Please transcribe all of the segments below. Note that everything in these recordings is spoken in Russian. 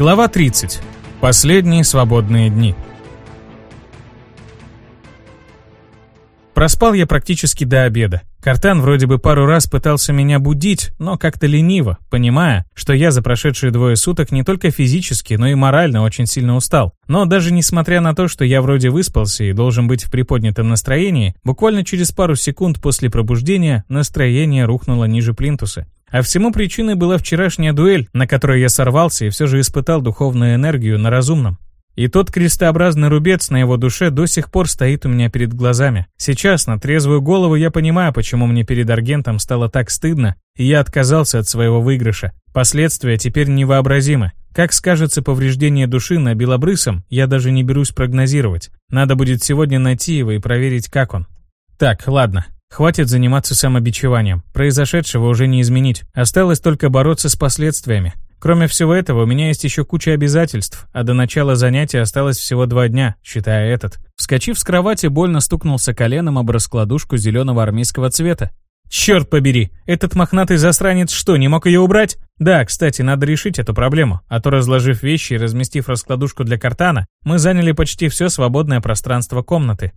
Глава 30. Последние свободные дни. Проспал я практически до обеда. Картан вроде бы пару раз пытался меня будить, но как-то лениво, понимая, что я за прошедшие двое суток не только физически, но и морально очень сильно устал. Но даже несмотря на то, что я вроде выспался и должен быть в приподнятом настроении, буквально через пару секунд после пробуждения настроение рухнуло ниже плинтуса. А всему причиной была вчерашняя дуэль, на которой я сорвался и все же испытал духовную энергию на разумном. И тот крестообразный рубец на его душе до сих пор стоит у меня перед глазами. Сейчас, на трезвую голову, я понимаю, почему мне перед Аргентом стало так стыдно, и я отказался от своего выигрыша. Последствия теперь невообразимы. Как скажется повреждение души на белобрысом, я даже не берусь прогнозировать. Надо будет сегодня найти его и проверить, как он. Так, ладно, Хватит заниматься самобичеванием. Произошедшего уже не изменить. Осталось только бороться с последствиями. Кроме всего этого, у меня есть еще куча обязательств, а до начала занятия осталось всего два дня, считая этот. Вскочив с кровати, больно стукнулся коленом об раскладушку зеленого армейского цвета. Черт побери, этот мохнатый засранец что, не мог ее убрать? Да, кстати, надо решить эту проблему, а то разложив вещи и разместив раскладушку для картана, мы заняли почти все свободное пространство комнаты.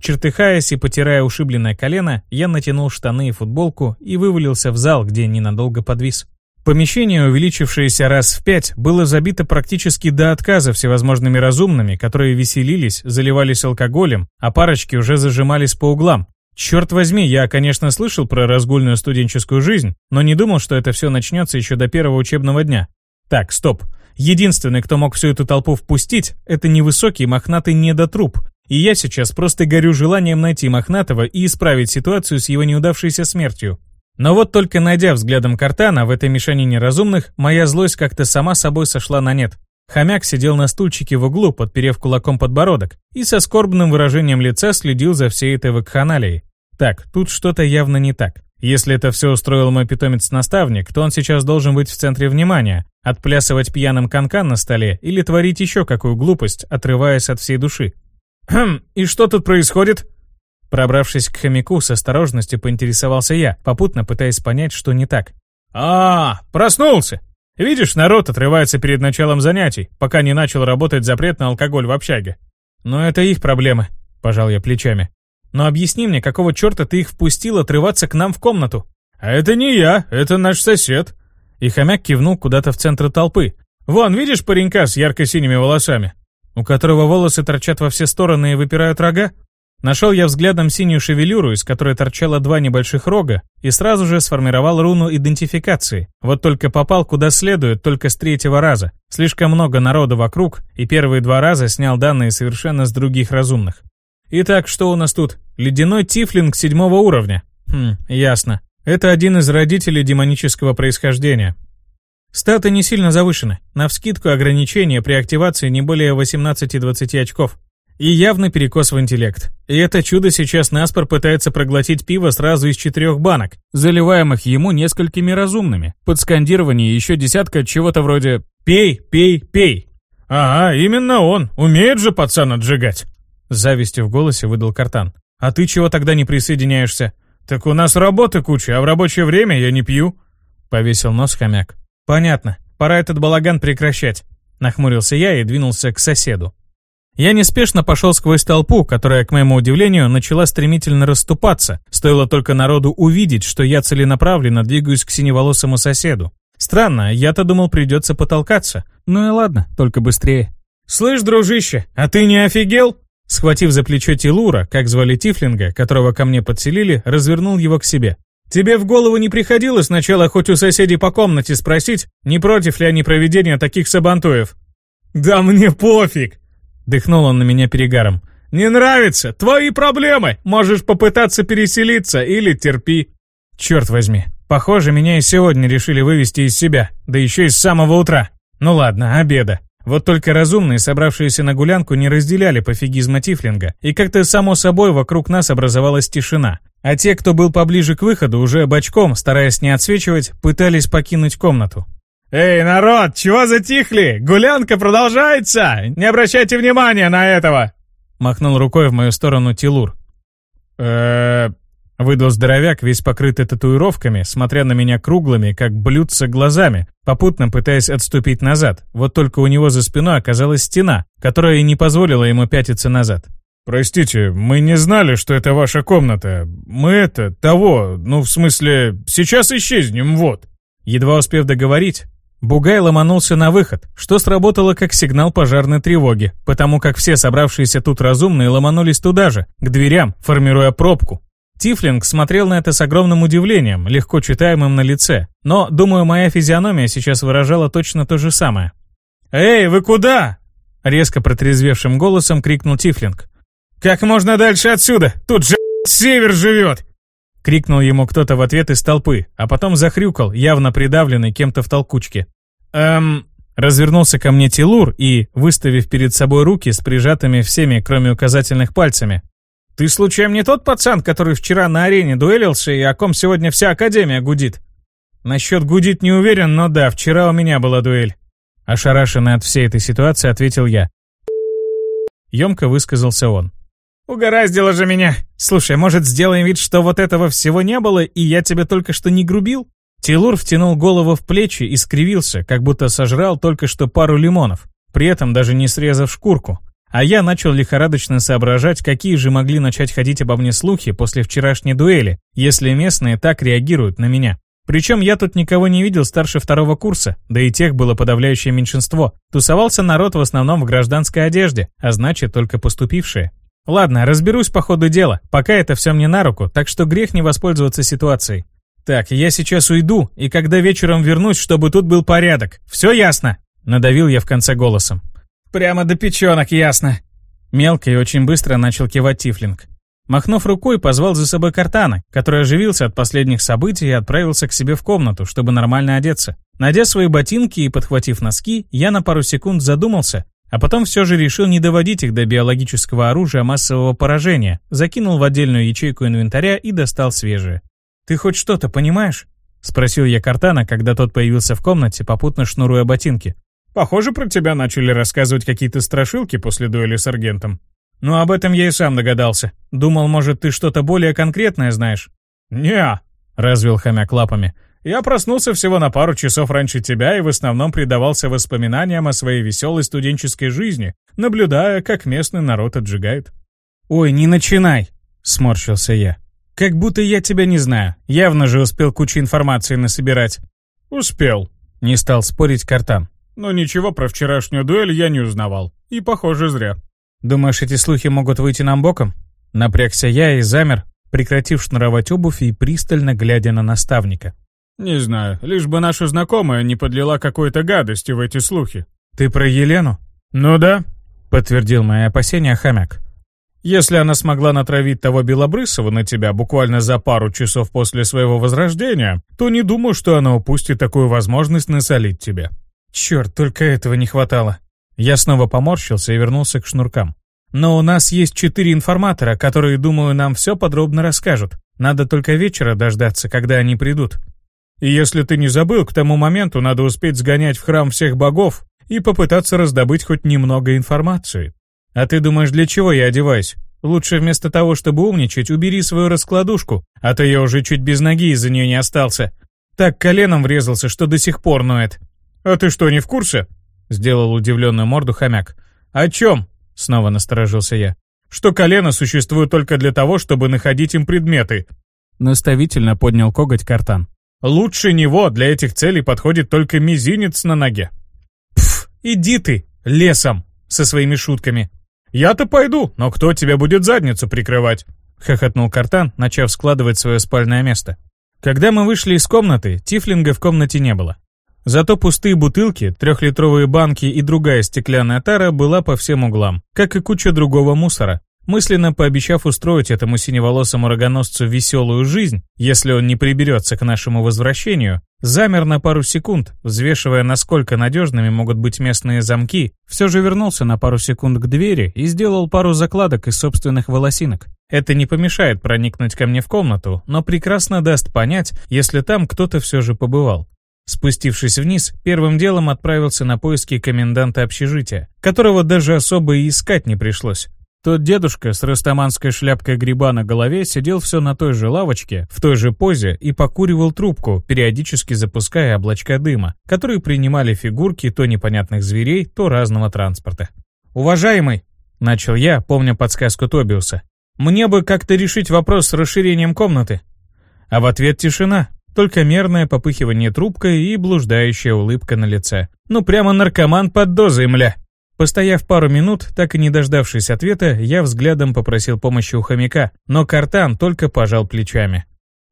Чертыхаясь и потирая ушибленное колено, я натянул штаны и футболку и вывалился в зал, где ненадолго подвис. Помещение, увеличившееся раз в пять, было забито практически до отказа всевозможными разумными, которые веселились, заливались алкоголем, а парочки уже зажимались по углам. Черт возьми, я, конечно, слышал про разгульную студенческую жизнь, но не думал, что это все начнется еще до первого учебного дня. Так, стоп. Единственный, кто мог всю эту толпу впустить, это невысокий мохнатый недотруп, и я сейчас просто горю желанием найти Мохнатого и исправить ситуацию с его неудавшейся смертью. Но вот только найдя взглядом Картана в этой мешанине разумных, моя злость как-то сама собой сошла на нет. Хомяк сидел на стульчике в углу, подперев кулаком подбородок, и со скорбным выражением лица следил за всей этой вакханалией. Так, тут что-то явно не так. Если это все устроил мой питомец-наставник, то он сейчас должен быть в центре внимания, отплясывать пьяным канкан на столе или творить еще какую глупость, отрываясь от всей души. «Хм, и что тут происходит?» Пробравшись к хомяку, с осторожностью поинтересовался я, попутно пытаясь понять, что не так. «А, проснулся! Видишь, народ отрывается перед началом занятий, пока не начал работать запрет на алкоголь в общаге. Но это их проблемы», — пожал я плечами. «Но объясни мне, какого черта ты их впустил отрываться к нам в комнату?» «А это не я, это наш сосед». И хомяк кивнул куда-то в центр толпы. «Вон, видишь паренька с ярко-синими волосами? У которого волосы торчат во все стороны и выпирают рога? Нашел я взглядом синюю шевелюру, из которой торчало два небольших рога, и сразу же сформировал руну идентификации. Вот только попал куда следует, только с третьего раза. Слишком много народа вокруг, и первые два раза снял данные совершенно с других разумных. Итак, что у нас тут? Ледяной тифлинг седьмого уровня. Хм, ясно. Это один из родителей демонического происхождения. Статы не сильно завышены. Навскидку ограничения при активации не более 18-20 очков. И явный перекос в интеллект. И это чудо сейчас Наспор пытается проглотить пиво сразу из четырех банок, заливаемых ему несколькими разумными. Под скандирование еще десятка чего-то вроде «Пей, пей, пей». «Ага, именно он. Умеет же пацан отжигать». С завистью в голосе выдал Картан. «А ты чего тогда не присоединяешься?» «Так у нас работы куча, а в рабочее время я не пью», — повесил нос хомяк. «Понятно. Пора этот балаган прекращать», — нахмурился я и двинулся к соседу. Я неспешно пошел сквозь толпу, которая, к моему удивлению, начала стремительно расступаться. Стоило только народу увидеть, что я целенаправленно двигаюсь к синеволосому соседу. Странно, я-то думал, придется потолкаться. Ну и ладно, только быстрее. «Слышь, дружище, а ты не офигел?» Схватив за плечо Тилура, как звали Тифлинга, которого ко мне подселили, развернул его к себе. Тебе в голову не приходило сначала хоть у соседей по комнате спросить, не против ли они проведения таких сабантуев? Да мне пофиг! Дыхнул он на меня перегаром. Не нравится? Твои проблемы! Можешь попытаться переселиться или терпи. Черт возьми, похоже, меня и сегодня решили вывести из себя, да еще и с самого утра. Ну ладно, обеда. Вот только разумные, собравшиеся на гулянку, не разделяли пофигизма Тифлинга, и как-то само собой вокруг нас образовалась тишина. А те, кто был поближе к выходу, уже бочком, стараясь не отсвечивать, пытались покинуть комнату. «Эй, народ, чего затихли? Гулянка продолжается! Не обращайте внимания на этого!» Махнул рукой в мою сторону Тилур. э Выдал здоровяк, весь покрытый татуировками, смотря на меня круглыми, как блюдца глазами, попутно пытаясь отступить назад. Вот только у него за спиной оказалась стена, которая и не позволила ему пятиться назад. «Простите, мы не знали, что это ваша комната. Мы это, того, ну, в смысле, сейчас исчезнем, вот». Едва успев договорить, Бугай ломанулся на выход, что сработало как сигнал пожарной тревоги, потому как все собравшиеся тут разумные ломанулись туда же, к дверям, формируя пробку. Тифлинг смотрел на это с огромным удивлением, легко читаемым на лице, но, думаю, моя физиономия сейчас выражала точно то же самое. «Эй, вы куда?» Резко протрезвевшим голосом крикнул Тифлинг. «Как можно дальше отсюда? Тут же север живет!» Крикнул ему кто-то в ответ из толпы, а потом захрюкал, явно придавленный кем-то в толкучке. «Эм...» Развернулся ко мне Тилур и, выставив перед собой руки с прижатыми всеми, кроме указательных пальцами. «Ты случаем не тот пацан, который вчера на арене дуэлился и о ком сегодня вся Академия гудит?» «Насчет гудит не уверен, но да, вчера у меня была дуэль». Ошарашенный от всей этой ситуации, ответил я. Емко высказался он. «Угораздило же меня! Слушай, может, сделаем вид, что вот этого всего не было, и я тебе только что не грубил?» Тилур втянул голову в плечи и скривился, как будто сожрал только что пару лимонов, при этом даже не срезав шкурку. А я начал лихорадочно соображать, какие же могли начать ходить обо мне слухи после вчерашней дуэли, если местные так реагируют на меня. Причем я тут никого не видел старше второго курса, да и тех было подавляющее меньшинство. Тусовался народ в основном в гражданской одежде, а значит только поступившие. Ладно, разберусь по ходу дела, пока это все мне на руку, так что грех не воспользоваться ситуацией. Так, я сейчас уйду, и когда вечером вернусь, чтобы тут был порядок. Все ясно?» Надавил я в конце голосом. «Прямо до печенок ясно». Мелко и очень быстро начал кивать Тифлинг. Махнув рукой, позвал за собой Картана, который оживился от последних событий и отправился к себе в комнату, чтобы нормально одеться. Найдя свои ботинки и подхватив носки, я на пару секунд задумался, а потом все же решил не доводить их до биологического оружия массового поражения, закинул в отдельную ячейку инвентаря и достал свежие. «Ты хоть что-то понимаешь?» — спросил я Картана, когда тот появился в комнате, попутно шнуруя ботинки. «Похоже, про тебя начали рассказывать какие-то страшилки после дуэли с Аргентом». «Ну, об этом я и сам догадался. Думал, может, ты что-то более конкретное знаешь?» «Не-а», развел хомяк лапами. Я проснулся всего на пару часов раньше тебя и в основном предавался воспоминаниям о своей веселой студенческой жизни, наблюдая, как местный народ отжигает. «Ой, не начинай!» — сморщился я. «Как будто я тебя не знаю. Явно же успел кучу информации насобирать». «Успел», — не стал спорить Картан. «Но ничего про вчерашнюю дуэль я не узнавал. И, похоже, зря». «Думаешь, эти слухи могут выйти нам боком?» Напрягся я и замер, прекратив шнуровать обувь и пристально глядя на наставника. «Не знаю, лишь бы наша знакомая не подлила какой-то гадости в эти слухи». «Ты про Елену?» «Ну да», — подтвердил мои опасения хомяк. «Если она смогла натравить того Белобрысова на тебя буквально за пару часов после своего возрождения, то не думаю, что она упустит такую возможность насолить тебе». «Черт, только этого не хватало». Я снова поморщился и вернулся к шнуркам. «Но у нас есть четыре информатора, которые, думаю, нам все подробно расскажут. Надо только вечера дождаться, когда они придут». И если ты не забыл, к тому моменту надо успеть сгонять в храм всех богов и попытаться раздобыть хоть немного информации. А ты думаешь, для чего я одеваюсь? Лучше вместо того, чтобы умничать, убери свою раскладушку, а то я уже чуть без ноги из-за нее не остался. Так коленом врезался, что до сих пор ноет. А ты что, не в курсе? Сделал удивленную морду хомяк. О чем? Снова насторожился я. Что колено существует только для того, чтобы находить им предметы. Наставительно поднял коготь картан. Лучше него для этих целей подходит только мизинец на ноге. Пф, иди ты, лесом, со своими шутками. Я-то пойду, но кто тебе будет задницу прикрывать? Хохотнул Картан, начав складывать свое спальное место. Когда мы вышли из комнаты, Тифлинга в комнате не было. Зато пустые бутылки, трехлитровые банки и другая стеклянная тара была по всем углам, как и куча другого мусора, Мысленно пообещав устроить этому синеволосому рогоносцу веселую жизнь, если он не приберется к нашему возвращению, замер на пару секунд, взвешивая, насколько надежными могут быть местные замки, все же вернулся на пару секунд к двери и сделал пару закладок из собственных волосинок. Это не помешает проникнуть ко мне в комнату, но прекрасно даст понять, если там кто-то все же побывал. Спустившись вниз, первым делом отправился на поиски коменданта общежития, которого даже особо и искать не пришлось. Тот дедушка с растаманской шляпкой гриба на голове сидел все на той же лавочке, в той же позе и покуривал трубку, периодически запуская облачка дыма, которые принимали фигурки то непонятных зверей, то разного транспорта. «Уважаемый!» — начал я, помня подсказку Тобиуса. «Мне бы как-то решить вопрос с расширением комнаты». А в ответ тишина, только мерное попыхивание трубкой и блуждающая улыбка на лице. Ну прямо наркоман под дозой, мля. Постояв пару минут, так и не дождавшись ответа, я взглядом попросил помощи у хомяка, но Картан только пожал плечами.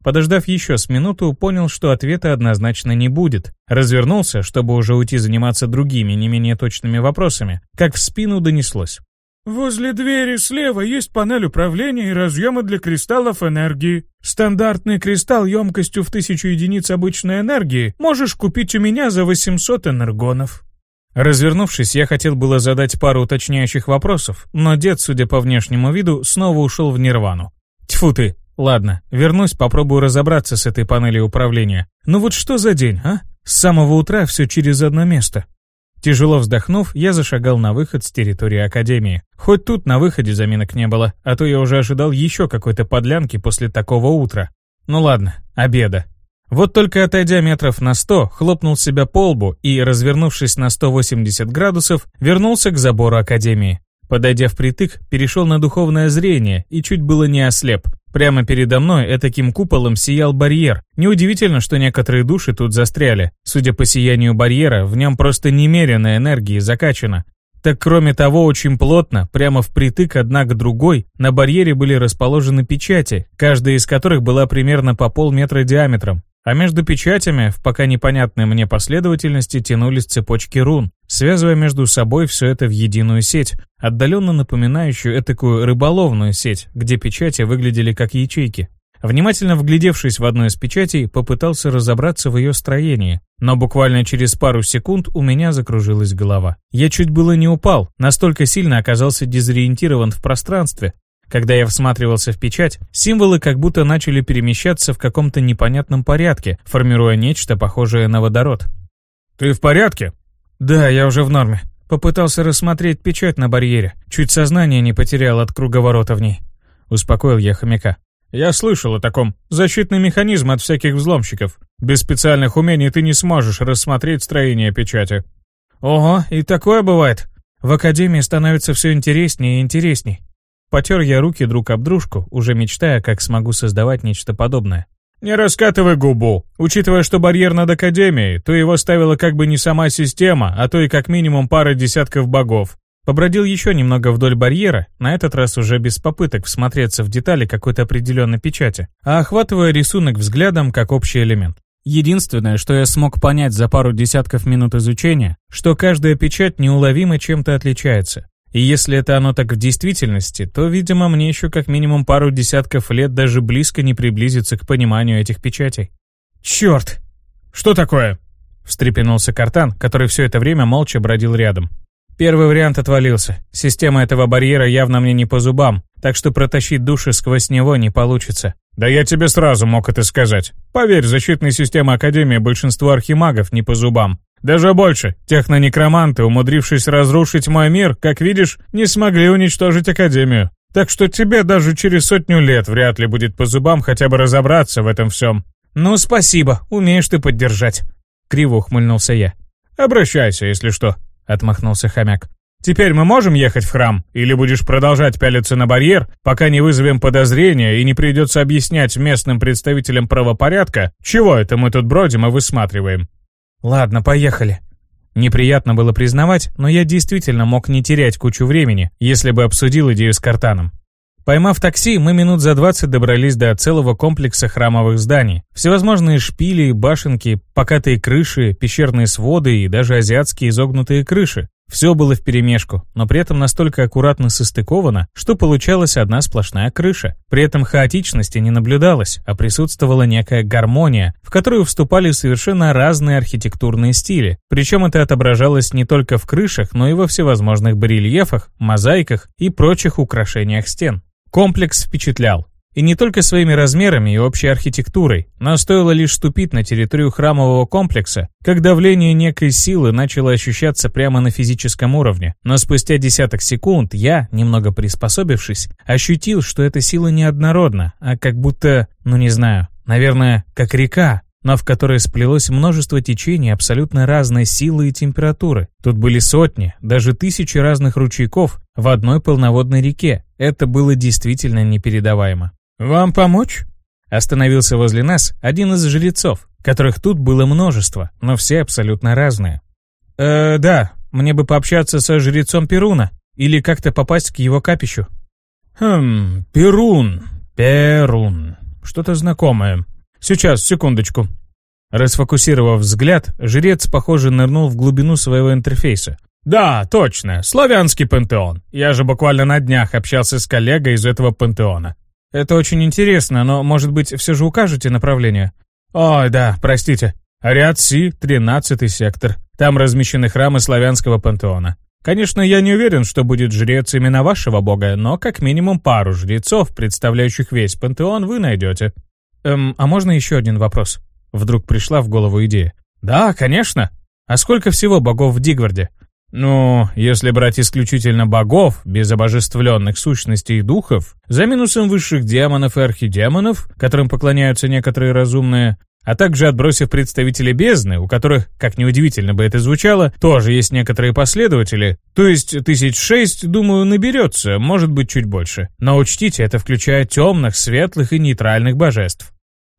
Подождав еще с минуту, понял, что ответа однозначно не будет. Развернулся, чтобы уже уйти заниматься другими, не менее точными вопросами, как в спину донеслось. Возле двери слева есть панель управления и разъемы для кристаллов энергии. Стандартный кристалл емкостью в тысячу единиц обычной энергии можешь купить у меня за 800 энергонов. Развернувшись, я хотел было задать пару уточняющих вопросов, но дед, судя по внешнему виду, снова ушел в нирвану. Тьфу ты! Ладно, вернусь, попробую разобраться с этой панелью управления. Ну вот что за день, а? С самого утра все через одно место. Тяжело вздохнув, я зашагал на выход с территории Академии. Хоть тут на выходе заминок не было, а то я уже ожидал еще какой-то подлянки после такого утра. Ну ладно, обеда. Вот только отойдя метров на сто, хлопнул себя по лбу и, развернувшись на 180 градусов, вернулся к забору Академии. Подойдя впритык, перешел на духовное зрение и чуть было не ослеп. Прямо передо мной этаким куполом сиял барьер. Неудивительно, что некоторые души тут застряли. Судя по сиянию барьера, в нем просто немерено энергии закачано. Так кроме того, очень плотно, прямо впритык одна к другой, на барьере были расположены печати, каждая из которых была примерно по полметра диаметром. А между печатями, в пока непонятной мне последовательности, тянулись цепочки рун, связывая между собой все это в единую сеть, отдаленно напоминающую этакую рыболовную сеть, где печати выглядели как ячейки. Внимательно вглядевшись в одну из печатей, попытался разобраться в ее строении, но буквально через пару секунд у меня закружилась голова. Я чуть было не упал, настолько сильно оказался дезориентирован в пространстве, когда я всматривался в печать, символы как будто начали перемещаться в каком-то непонятном порядке, формируя нечто похожее на водород. «Ты в порядке?» «Да, я уже в норме. Попытался рассмотреть печать на барьере. Чуть сознание не потерял от круговорота в ней». Успокоил я хомяка. «Я слышал о таком. Защитный механизм от всяких взломщиков. Без специальных умений ты не сможешь рассмотреть строение печати». «Ого, и такое бывает. В Академии становится все интереснее и интересней. Потер я руки друг об дружку, уже мечтая, как смогу создавать нечто подобное. «Не раскатывай губу. Учитывая, что барьер над Академией, то его ставила как бы не сама система, а то и как минимум пара десятков богов. Побродил еще немного вдоль барьера, на этот раз уже без попыток всмотреться в детали какой-то определенной печати, а охватывая рисунок взглядом как общий элемент. Единственное, что я смог понять за пару десятков минут изучения, что каждая печать неуловимо чем-то отличается. И если это оно так в действительности, то, видимо, мне еще как минимум пару десятков лет даже близко не приблизиться к пониманию этих печатей. «Черт! Что такое?» встрепенулся Картан, который все это время молча бродил рядом. Первый вариант отвалился. Система этого барьера явно мне не по зубам, так что протащить души сквозь него не получится. Да я тебе сразу мог это сказать. Поверь, защитные системы Академии большинству архимагов не по зубам. Даже больше, технонекроманты, умудрившись разрушить мой мир, как видишь, не смогли уничтожить Академию. Так что тебе даже через сотню лет вряд ли будет по зубам хотя бы разобраться в этом всем. Ну, спасибо, умеешь ты поддержать. Криво ухмыльнулся я. Обращайся, если что, отмахнулся хомяк. Теперь мы можем ехать в храм? Или будешь продолжать пялиться на барьер, пока не вызовем подозрения и не придется объяснять местным представителям правопорядка, чего это мы тут бродим и высматриваем? Ладно, поехали. Неприятно было признавать, но я действительно мог не терять кучу времени, если бы обсудил идею с Картаном. Поймав такси, мы минут за 20 добрались до целого комплекса храмовых зданий. Всевозможные шпили, башенки, покатые крыши, пещерные своды и даже азиатские изогнутые крыши. Все было вперемешку, но при этом настолько аккуратно состыковано, что получалась одна сплошная крыша. При этом хаотичности не наблюдалось, а присутствовала некая гармония, в которую вступали совершенно разные архитектурные стили. Причем это отображалось не только в крышах, но и во всевозможных барельефах, мозаиках и прочих украшениях стен. Комплекс впечатлял. И не только своими размерами и общей архитектурой, но стоило лишь ступить на территорию храмового комплекса, как давление некой силы начало ощущаться прямо на физическом уровне. Но спустя десяток секунд я, немного приспособившись, ощутил, что эта сила неоднородна, а как будто, ну не знаю, наверное, как река, но в которой сплелось множество течений абсолютно разной силы и температуры. Тут были сотни, даже тысячи разных ручейков в одной полноводной реке. Это было действительно непередаваемо. «Вам помочь?» Остановился возле нас один из жрецов, которых тут было множество, но все абсолютно разные. «Э, да, мне бы пообщаться со жрецом Перуна или как-то попасть к его капищу». «Хм, Перун, Перун, что-то знакомое. Сейчас, секундочку». Расфокусировав взгляд, жрец, похоже, нырнул в глубину своего интерфейса. «Да, точно, славянский пантеон. Я же буквально на днях общался с коллегой из этого пантеона. Это очень интересно, но, может быть, все же укажете направление? Ой, да, простите. Ряд Си, 13 сектор. Там размещены храмы славянского пантеона. Конечно, я не уверен, что будет жрец именно вашего бога, но как минимум пару жрецов, представляющих весь пантеон, вы найдете. Эм, а можно еще один вопрос? Вдруг пришла в голову идея. Да, конечно. А сколько всего богов в Дигварде? Ну, если брать исключительно богов, без обожествленных сущностей и духов, за минусом высших демонов и архидемонов, которым поклоняются некоторые разумные, а также отбросив представителей бездны, у которых, как неудивительно бы это звучало, тоже есть некоторые последователи, то есть тысяч шесть, думаю, наберется, может быть чуть больше. Но учтите, это включает темных, светлых и нейтральных божеств.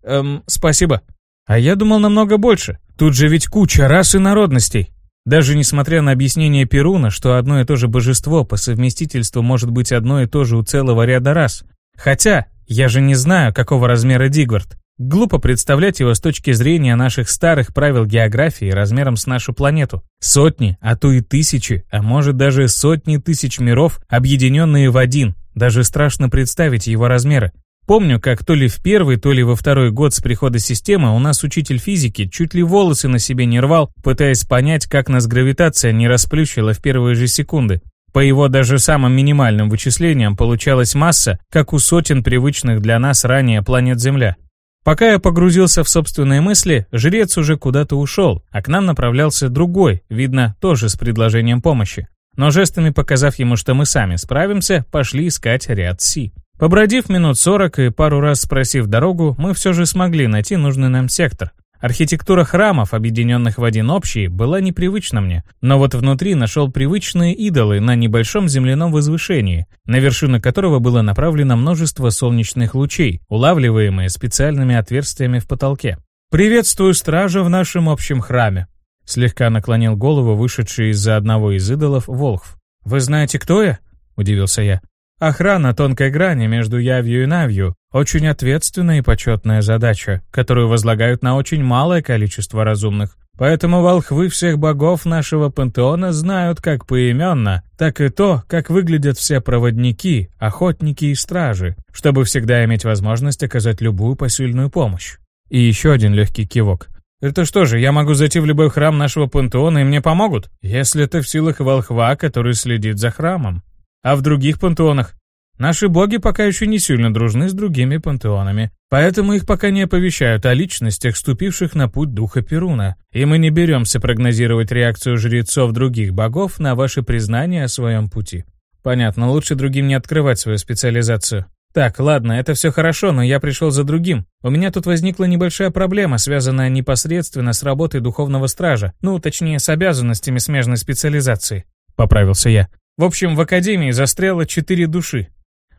Эм, спасибо. А я думал намного больше. Тут же ведь куча рас и народностей. Даже несмотря на объяснение Перуна, что одно и то же божество по совместительству может быть одно и то же у целого ряда рас. Хотя, я же не знаю, какого размера Дигвард. Глупо представлять его с точки зрения наших старых правил географии размером с нашу планету. Сотни, а то и тысячи, а может даже сотни тысяч миров, объединенные в один. Даже страшно представить его размеры. Помню, как то ли в первый, то ли во второй год с прихода системы у нас учитель физики чуть ли волосы на себе не рвал, пытаясь понять, как нас гравитация не расплющила в первые же секунды. По его даже самым минимальным вычислениям получалась масса, как у сотен привычных для нас ранее планет Земля. Пока я погрузился в собственные мысли, жрец уже куда-то ушел, а к нам направлялся другой, видно, тоже с предложением помощи. Но жестами показав ему, что мы сами справимся, пошли искать ряд Си. Побродив минут сорок и пару раз спросив дорогу, мы все же смогли найти нужный нам сектор. Архитектура храмов, объединенных в один общий, была непривычна мне, но вот внутри нашел привычные идолы на небольшом земляном возвышении, на вершину которого было направлено множество солнечных лучей, улавливаемые специальными отверстиями в потолке. «Приветствую стража в нашем общем храме», слегка наклонил голову вышедший из-за одного из идолов Волхв. «Вы знаете, кто я?» – удивился я. Охрана тонкой грани между явью и навью – очень ответственная и почетная задача, которую возлагают на очень малое количество разумных. Поэтому волхвы всех богов нашего пантеона знают как поименно, так и то, как выглядят все проводники, охотники и стражи, чтобы всегда иметь возможность оказать любую посильную помощь. И еще один легкий кивок. Это что же, я могу зайти в любой храм нашего пантеона и мне помогут? Если это в силах волхва, который следит за храмом. А в других пантеонах? Наши боги пока еще не сильно дружны с другими пантеонами, поэтому их пока не оповещают о личностях, ступивших на путь духа Перуна, и мы не беремся прогнозировать реакцию жрецов других богов на ваше признание о своем пути. Понятно, лучше другим не открывать свою специализацию. Так, ладно, это все хорошо, но я пришел за другим. У меня тут возникла небольшая проблема, связанная непосредственно с работой духовного стража, ну, точнее, с обязанностями смежной специализации. Поправился я. В общем, в Академии застряло четыре души.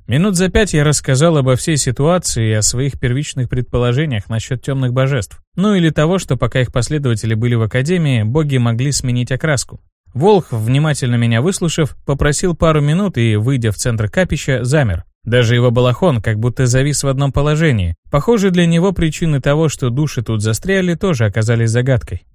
Минут за пять я рассказал обо всей ситуации и о своих первичных предположениях насчет темных божеств. Ну или того, что пока их последователи были в Академии, боги могли сменить окраску. Волх, внимательно меня выслушав, попросил пару минут и, выйдя в центр капища, замер. Даже его балахон как будто завис в одном положении. Похоже, для него причины того, что души тут застряли, тоже оказались загадкой.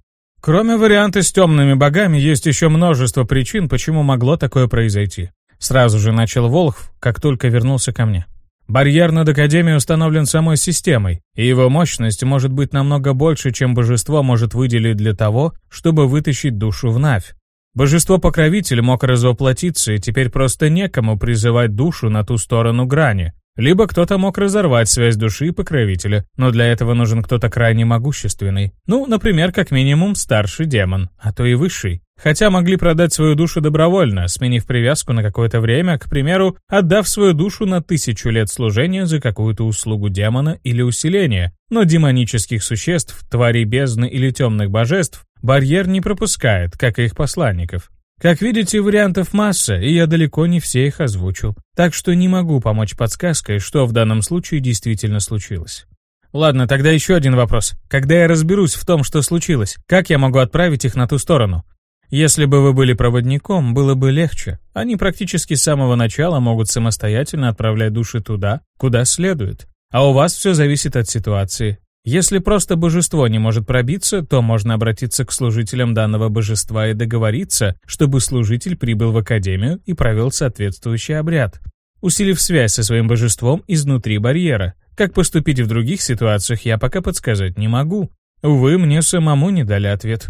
Кроме варианта с темными богами, есть еще множество причин, почему могло такое произойти. Сразу же начал Волхв, как только вернулся ко мне. Барьер над Академией установлен самой системой, и его мощность может быть намного больше, чем божество может выделить для того, чтобы вытащить душу в Навь. Божество-покровитель мог развоплотиться, и теперь просто некому призывать душу на ту сторону грани. Либо кто-то мог разорвать связь души и покровителя, но для этого нужен кто-то крайне могущественный. Ну, например, как минимум старший демон, а то и высший. Хотя могли продать свою душу добровольно, сменив привязку на какое-то время, к примеру, отдав свою душу на тысячу лет служения за какую-то услугу демона или усиление. Но демонических существ, тварей бездны или темных божеств барьер не пропускает, как и их посланников. Как видите, вариантов масса, и я далеко не все их озвучил. Так что не могу помочь подсказкой, что в данном случае действительно случилось. Ладно, тогда еще один вопрос. Когда я разберусь в том, что случилось, как я могу отправить их на ту сторону? Если бы вы были проводником, было бы легче. Они практически с самого начала могут самостоятельно отправлять души туда, куда следует. А у вас все зависит от ситуации. Если просто божество не может пробиться, то можно обратиться к служителям данного божества и договориться, чтобы служитель прибыл в академию и провел соответствующий обряд, усилив связь со своим божеством изнутри барьера. Как поступить в других ситуациях, я пока подсказать не могу. Увы, мне самому не дали ответ.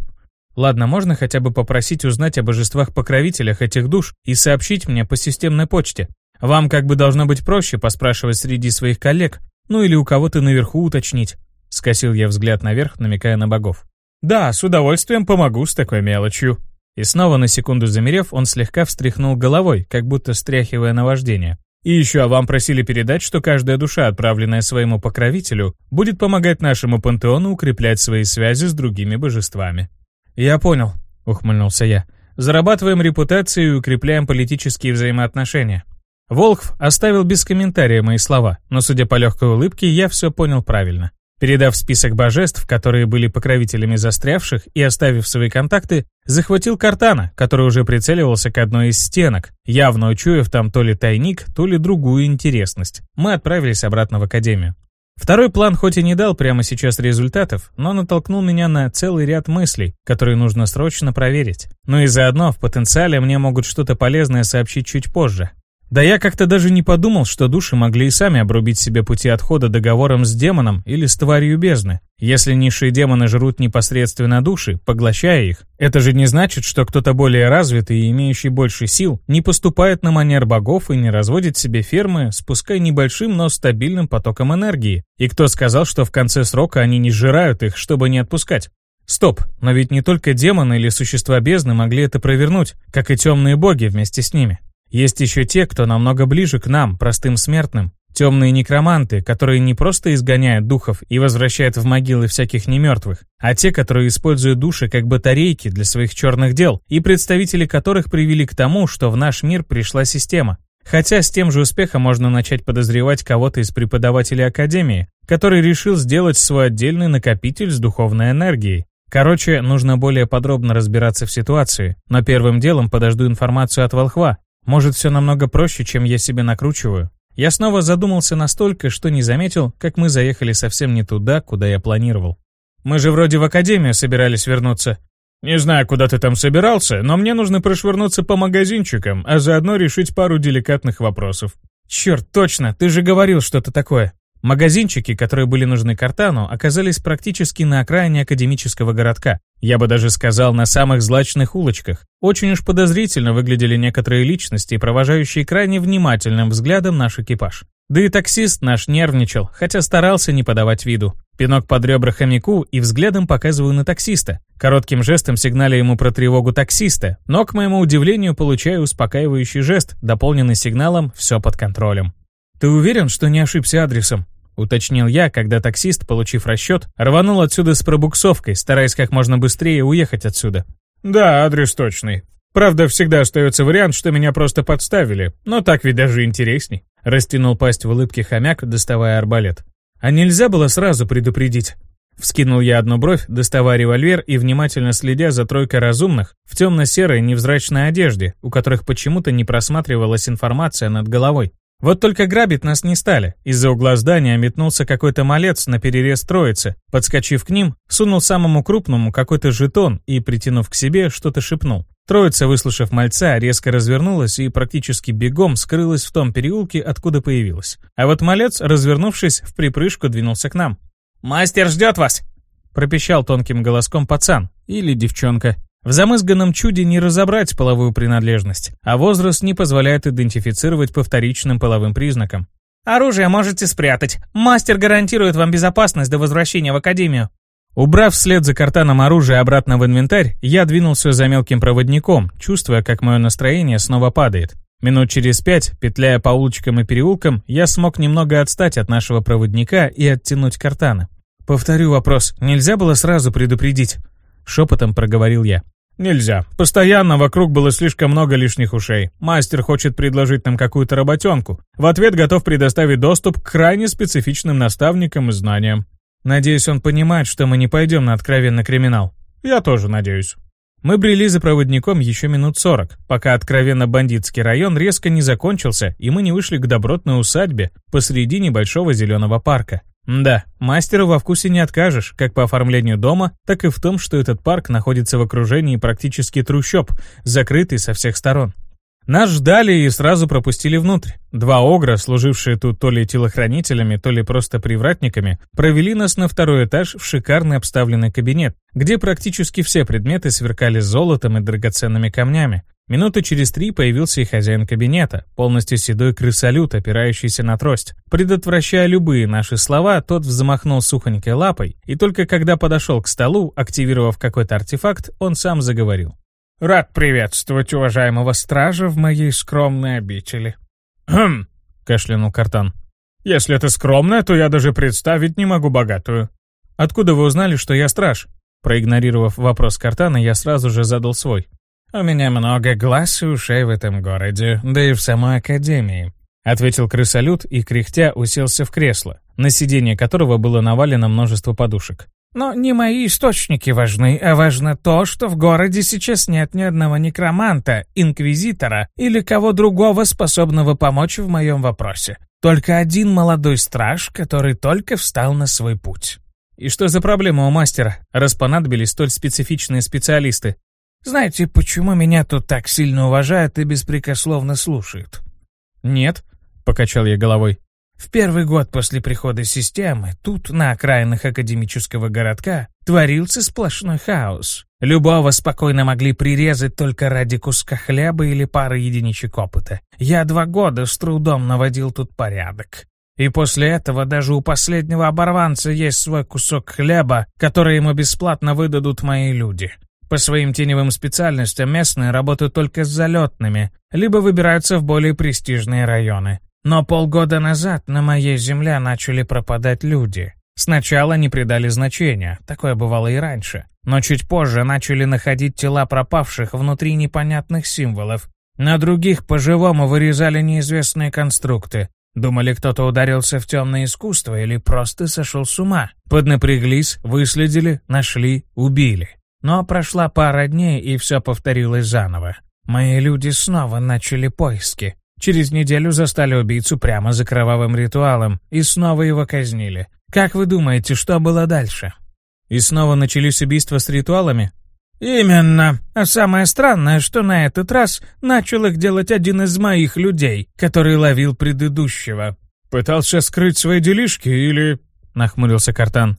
Ладно, можно хотя бы попросить узнать о божествах-покровителях этих душ и сообщить мне по системной почте. Вам как бы должно быть проще поспрашивать среди своих коллег, ну или у кого-то наверху уточнить. Скосил я взгляд наверх, намекая на богов. «Да, с удовольствием помогу с такой мелочью». И снова на секунду замерев, он слегка встряхнул головой, как будто стряхивая наваждение. «И еще вам просили передать, что каждая душа, отправленная своему покровителю, будет помогать нашему пантеону укреплять свои связи с другими божествами». «Я понял», — ухмыльнулся я. «Зарабатываем репутацию и укрепляем политические взаимоотношения». Волхв оставил без комментария мои слова, но, судя по легкой улыбке, я все понял правильно. Передав список божеств, которые были покровителями застрявших, и оставив свои контакты, захватил Картана, который уже прицеливался к одной из стенок, явно учуяв там то ли тайник, то ли другую интересность. Мы отправились обратно в Академию. Второй план хоть и не дал прямо сейчас результатов, но натолкнул меня на целый ряд мыслей, которые нужно срочно проверить. Ну и заодно в потенциале мне могут что-то полезное сообщить чуть позже. Да я как-то даже не подумал, что души могли и сами обрубить себе пути отхода договором с демоном или с тварью бездны. Если низшие демоны жрут непосредственно души, поглощая их, это же не значит, что кто-то более развитый и имеющий больше сил не поступает на манер богов и не разводит себе фермы, спуская небольшим, но стабильным потоком энергии. И кто сказал, что в конце срока они не сжирают их, чтобы не отпускать? Стоп, но ведь не только демоны или существа бездны могли это провернуть, как и темные боги вместе с ними. Есть еще те, кто намного ближе к нам, простым смертным. Темные некроманты, которые не просто изгоняют духов и возвращают в могилы всяких немертвых, а те, которые используют души как батарейки для своих черных дел, и представители которых привели к тому, что в наш мир пришла система. Хотя с тем же успехом можно начать подозревать кого-то из преподавателей Академии, который решил сделать свой отдельный накопитель с духовной энергией. Короче, нужно более подробно разбираться в ситуации, но первым делом подожду информацию от Волхва, может, все намного проще, чем я себе накручиваю? Я снова задумался настолько, что не заметил, как мы заехали совсем не туда, куда я планировал. Мы же вроде в академию собирались вернуться. Не знаю, куда ты там собирался, но мне нужно прошвырнуться по магазинчикам, а заодно решить пару деликатных вопросов. Черт, точно, ты же говорил что-то такое. Магазинчики, которые были нужны Картану, оказались практически на окраине академического городка. Я бы даже сказал, на самых злачных улочках. Очень уж подозрительно выглядели некоторые личности, провожающие крайне внимательным взглядом наш экипаж. Да и таксист наш нервничал, хотя старался не подавать виду. Пинок под ребра хомяку и взглядом показываю на таксиста. Коротким жестом сигналя ему про тревогу таксиста, но, к моему удивлению, получаю успокаивающий жест, дополненный сигналом «все под контролем». «Ты уверен, что не ошибся адресом?» — уточнил я, когда таксист, получив расчет, рванул отсюда с пробуксовкой, стараясь как можно быстрее уехать отсюда. «Да, адрес точный. Правда, всегда остается вариант, что меня просто подставили, но так ведь даже интересней», — растянул пасть в улыбке хомяк, доставая арбалет. «А нельзя было сразу предупредить?» Вскинул я одну бровь, доставая револьвер и внимательно следя за тройкой разумных в темно-серой невзрачной одежде, у которых почему-то не просматривалась информация над головой. Вот только грабить нас не стали. Из-за угла здания метнулся какой-то малец на перерез троицы. Подскочив к ним, сунул самому крупному какой-то жетон и, притянув к себе, что-то шепнул. Троица, выслушав мальца, резко развернулась и практически бегом скрылась в том переулке, откуда появилась. А вот малец, развернувшись, в припрыжку двинулся к нам. «Мастер ждет вас!» пропищал тонким голоском пацан или девчонка. В замызганном чуде не разобрать половую принадлежность, а возраст не позволяет идентифицировать по вторичным половым признакам. Оружие можете спрятать. Мастер гарантирует вам безопасность до возвращения в Академию». Убрав вслед за картаном оружие обратно в инвентарь, я двинулся за мелким проводником, чувствуя, как мое настроение снова падает. Минут через пять, петляя по улочкам и переулкам, я смог немного отстать от нашего проводника и оттянуть картана. «Повторю вопрос, нельзя было сразу предупредить?» Шепотом проговорил я. «Нельзя. Постоянно вокруг было слишком много лишних ушей. Мастер хочет предложить нам какую-то работенку. В ответ готов предоставить доступ к крайне специфичным наставникам и знаниям. Надеюсь, он понимает, что мы не пойдем на откровенный криминал. Я тоже надеюсь». Мы брели за проводником еще минут сорок, пока откровенно бандитский район резко не закончился, и мы не вышли к добротной усадьбе посреди небольшого зеленого парка. Да, мастеру во вкусе не откажешь, как по оформлению дома, так и в том, что этот парк находится в окружении практически трущоб, закрытый со всех сторон. Нас ждали и сразу пропустили внутрь. Два огра, служившие тут то ли телохранителями, то ли просто привратниками, провели нас на второй этаж в шикарный обставленный кабинет, где практически все предметы сверкали золотом и драгоценными камнями. Минуты через три появился и хозяин кабинета, полностью седой крысолют, опирающийся на трость. Предотвращая любые наши слова, тот взмахнул сухонькой лапой, и только когда подошел к столу, активировав какой-то артефакт, он сам заговорил. Рад приветствовать уважаемого стража в моей скромной обители. Хм, кашлянул Картан. Если это скромное, то я даже представить не могу богатую. Откуда вы узнали, что я страж? Проигнорировав вопрос Картана, я сразу же задал свой. «У меня много глаз и ушей в этом городе, да и в самой академии», — ответил крысолют и, кряхтя, уселся в кресло, на сиденье которого было навалено множество подушек. Но не мои источники важны, а важно то, что в городе сейчас нет ни одного некроманта, инквизитора или кого другого, способного помочь в моем вопросе. Только один молодой страж, который только встал на свой путь. И что за проблема у мастера, раз понадобились столь специфичные специалисты? Знаете, почему меня тут так сильно уважают и беспрекословно слушают? Нет, покачал я головой. В первый год после прихода системы тут, на окраинах академического городка, творился сплошной хаос. Любого спокойно могли прирезать только ради куска хлеба или пары единичек опыта. Я два года с трудом наводил тут порядок. И после этого даже у последнего оборванца есть свой кусок хлеба, который ему бесплатно выдадут мои люди. По своим теневым специальностям местные работают только с залетными, либо выбираются в более престижные районы. Но полгода назад на моей земле начали пропадать люди. Сначала не придали значения, такое бывало и раньше. Но чуть позже начали находить тела пропавших внутри непонятных символов. На других по-живому вырезали неизвестные конструкты. Думали, кто-то ударился в темное искусство или просто сошел с ума. Поднапряглись, выследили, нашли, убили. Но прошла пара дней, и все повторилось заново. Мои люди снова начали поиски. Через неделю застали убийцу прямо за кровавым ритуалом и снова его казнили. Как вы думаете, что было дальше? И снова начались убийства с ритуалами? Именно. А самое странное, что на этот раз начал их делать один из моих людей, который ловил предыдущего. Пытался скрыть свои делишки или... Нахмурился Картан.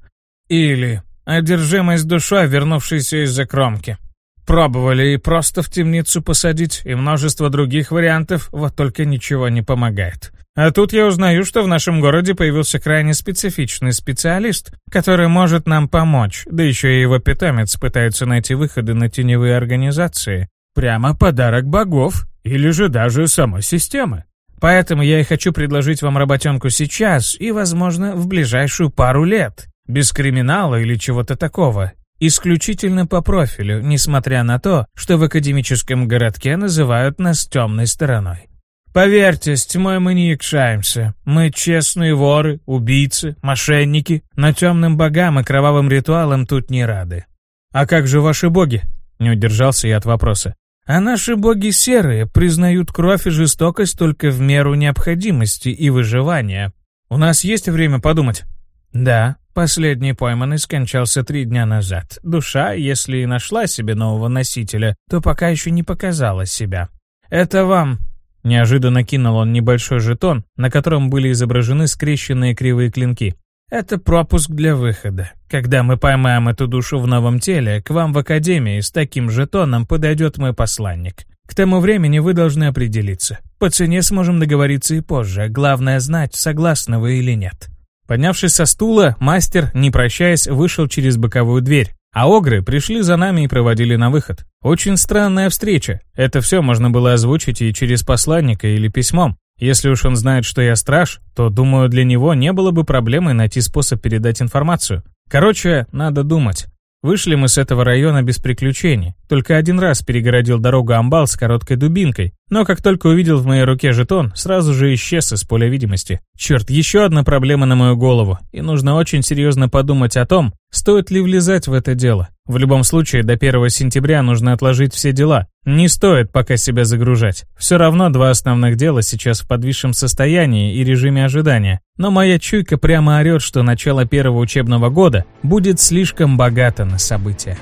Или одержимость душой, вернувшейся из-за кромки. Пробовали и просто в темницу посадить, и множество других вариантов, вот только ничего не помогает. А тут я узнаю, что в нашем городе появился крайне специфичный специалист, который может нам помочь, да еще и его питомец пытается найти выходы на теневые организации. Прямо подарок богов, или же даже самой системы. Поэтому я и хочу предложить вам работенку сейчас и, возможно, в ближайшую пару лет. Без криминала или чего-то такого. Исключительно по профилю, несмотря на то, что в академическом городке называют нас темной стороной. Поверьте, с тьмой мы не якшаемся. Мы честные воры, убийцы, мошенники, но темным богам и кровавым ритуалам тут не рады. А как же ваши боги? Не удержался я от вопроса. А наши боги серые, признают кровь и жестокость только в меру необходимости и выживания. У нас есть время подумать? Да, Последний пойманный скончался три дня назад. Душа, если и нашла себе нового носителя, то пока еще не показала себя. Это вам. Неожиданно кинул он небольшой жетон, на котором были изображены скрещенные кривые клинки. Это пропуск для выхода. Когда мы поймаем эту душу в новом теле, к вам в академии с таким жетоном подойдет мой посланник. К тому времени вы должны определиться. По цене сможем договориться и позже. Главное знать, согласны вы или нет». Поднявшись со стула, мастер, не прощаясь, вышел через боковую дверь. А огры пришли за нами и проводили на выход. Очень странная встреча. Это все можно было озвучить и через посланника или письмом. Если уж он знает, что я страж, то, думаю, для него не было бы проблемы найти способ передать информацию. Короче, надо думать. Вышли мы с этого района без приключений. Только один раз перегородил дорогу амбал с короткой дубинкой, но как только увидел в моей руке жетон, сразу же исчез из поля видимости. Черт, еще одна проблема на мою голову, и нужно очень серьезно подумать о том, стоит ли влезать в это дело. В любом случае, до 1 сентября нужно отложить все дела. Не стоит пока себя загружать. Все равно два основных дела сейчас в подвисшем состоянии и режиме ожидания. Но моя чуйка прямо орет, что начало первого учебного года будет слишком богато на события.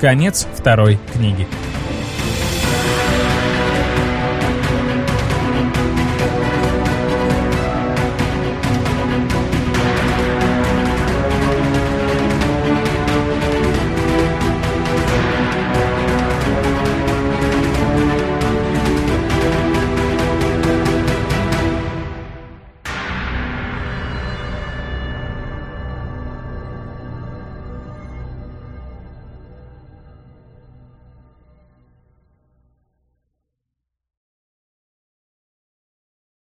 Конец второй книги.